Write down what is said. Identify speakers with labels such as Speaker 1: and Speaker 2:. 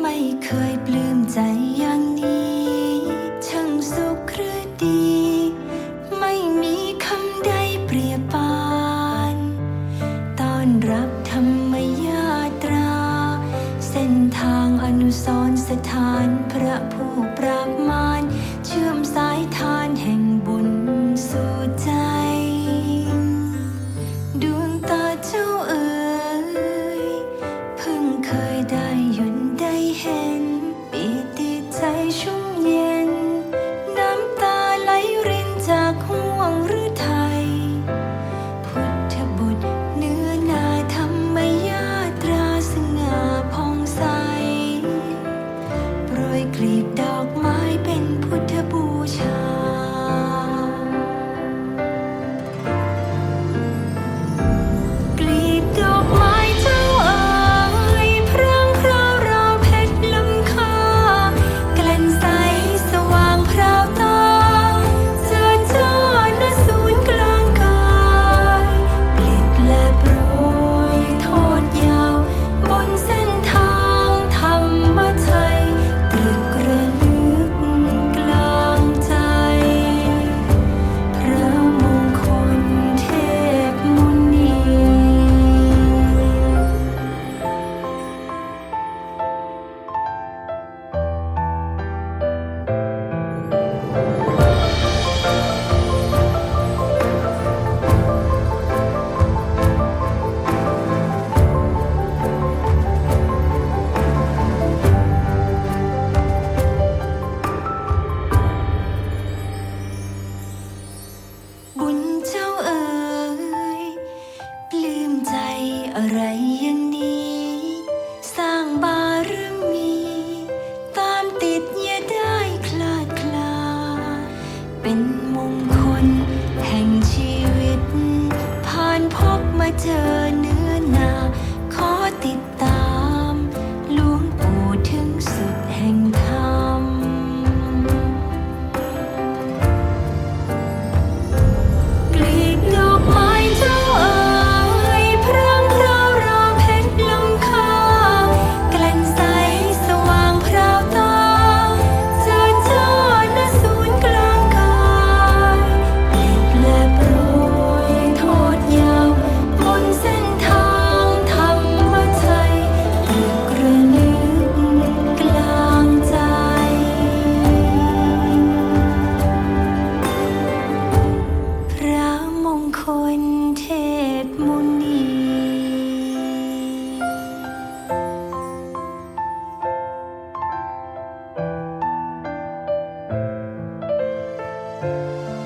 Speaker 1: ไม่เคยปลื้มใจอย่างนี้ช่างสุขหรือดี ไม่มีคำใดเปรียบปานตอนรับธรรมยาตรา เส้นทางอนุสรสถานพระผู้ปราบมาากห่วงหรือ เป็นมงคล แห่งชีวิต ผ่านพบมาเจอ you